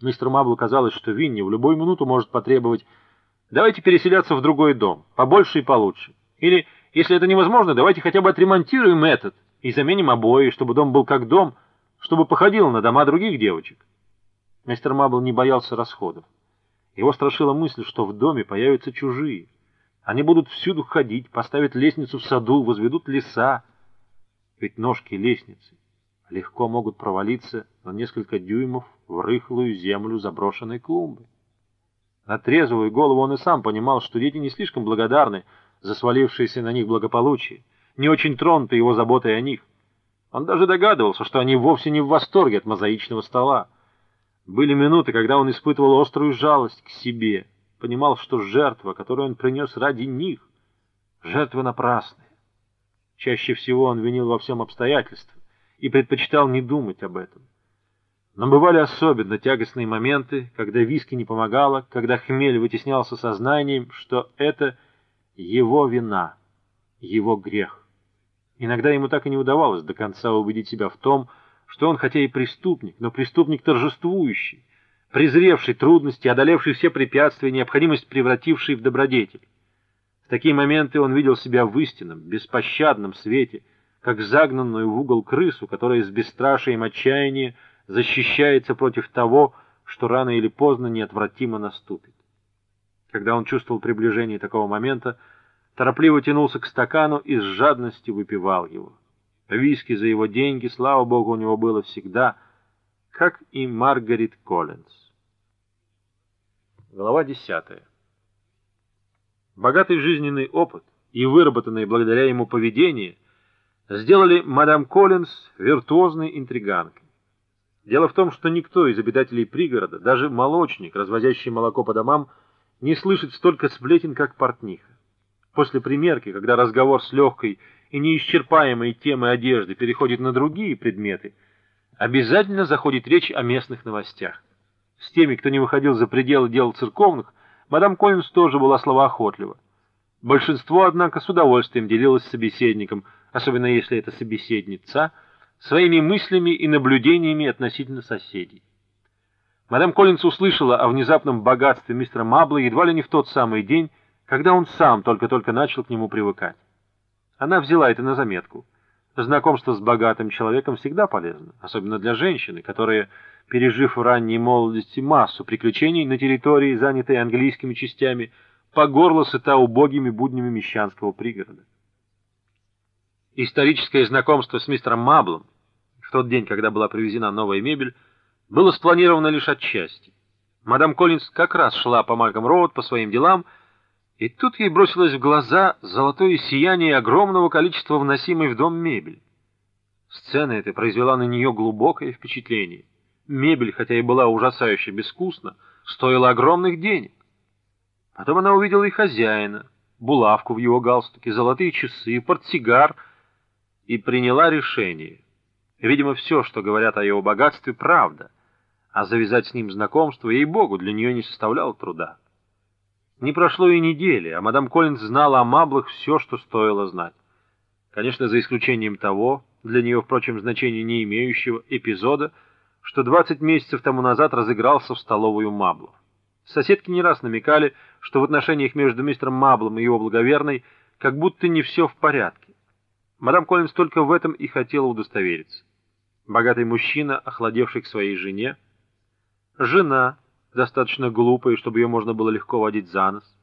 Мистеру Маблу казалось, что Винни в любую минуту может потребовать «давайте переселяться в другой дом, побольше и получше». Или, если это невозможно, давайте хотя бы отремонтируем этот и заменим обои, чтобы дом был как дом, чтобы походил на дома других девочек. Мистер Мабл не боялся расходов. Его страшила мысль, что в доме появятся чужие. Они будут всюду ходить, поставят лестницу в саду, возведут леса. Ведь ножки лестницы легко могут провалиться на несколько дюймов в рыхлую землю заброшенной клумбы. На трезвую голову он и сам понимал, что дети не слишком благодарны за свалившееся на них благополучие, не очень тронуты его заботой о них. Он даже догадывался, что они вовсе не в восторге от мозаичного стола. Были минуты, когда он испытывал острую жалость к себе, понимал, что жертва, которую он принес ради них, жертва напрасная. Чаще всего он винил во всем обстоятельства и предпочитал не думать об этом. Но бывали особенно тягостные моменты, когда виски не помогало, когда хмель вытеснялся сознанием, что это его вина, его грех. Иногда ему так и не удавалось до конца убедить себя в том, что он хотя и преступник, но преступник торжествующий, презревший трудности, одолевший все препятствия, необходимость превративший в добродетель. В такие моменты он видел себя в истинном, беспощадном свете, как загнанную в угол крысу, которая с бесстрашием отчаяния защищается против того, что рано или поздно неотвратимо наступит. Когда он чувствовал приближение такого момента, торопливо тянулся к стакану и с жадностью выпивал его. Виски за его деньги, слава богу, у него было всегда, как и Маргарет Коллинз. Глава десятая. Богатый жизненный опыт и выработанное благодаря ему поведение сделали мадам Коллинз виртуозной интриганкой. Дело в том, что никто из обитателей пригорода, даже молочник, развозящий молоко по домам, не слышит столько сплетен, как портниха. После примерки, когда разговор с легкой и неисчерпаемой темой одежды переходит на другие предметы, обязательно заходит речь о местных новостях. С теми, кто не выходил за пределы дел церковных, мадам Коллинс тоже была словоохотлива. Большинство, однако, с удовольствием делилось с собеседником, особенно если это собеседница, своими мыслями и наблюдениями относительно соседей. Мадам Коллинс услышала о внезапном богатстве мистера Мабла едва ли не в тот самый день, когда он сам только-только начал к нему привыкать. Она взяла это на заметку. Знакомство с богатым человеком всегда полезно, особенно для женщины, которая, пережив в ранней молодости массу приключений на территории, занятой английскими частями, по горло сыта убогими буднями мещанского пригорода. Историческое знакомство с мистером Маблом в тот день, когда была привезена новая мебель, было спланировано лишь отчасти. Мадам Коллинз как раз шла по Марком-Роуд по своим делам, и тут ей бросилось в глаза золотое сияние огромного количества вносимой в дом мебель. Сцена эта произвела на нее глубокое впечатление. Мебель, хотя и была ужасающе безвкусна, стоила огромных денег. Потом она увидела и хозяина, булавку в его галстуке, золотые часы, портсигар, и приняла решение. Видимо, все, что говорят о его богатстве, правда, а завязать с ним знакомство, ей-богу, для нее не составляло труда. Не прошло и недели, а мадам Коллинз знала о Маблах все, что стоило знать. Конечно, за исключением того, для нее, впрочем, значения не имеющего, эпизода, что 20 месяцев тому назад разыгрался в столовую Маблов. Соседки не раз намекали, что в отношениях между мистером Маблом и его благоверной как будто не все в порядке. Мадам Коллинз только в этом и хотела удостовериться. Богатый мужчина, охладевший к своей жене, жена, достаточно глупая, чтобы ее можно было легко водить за нос.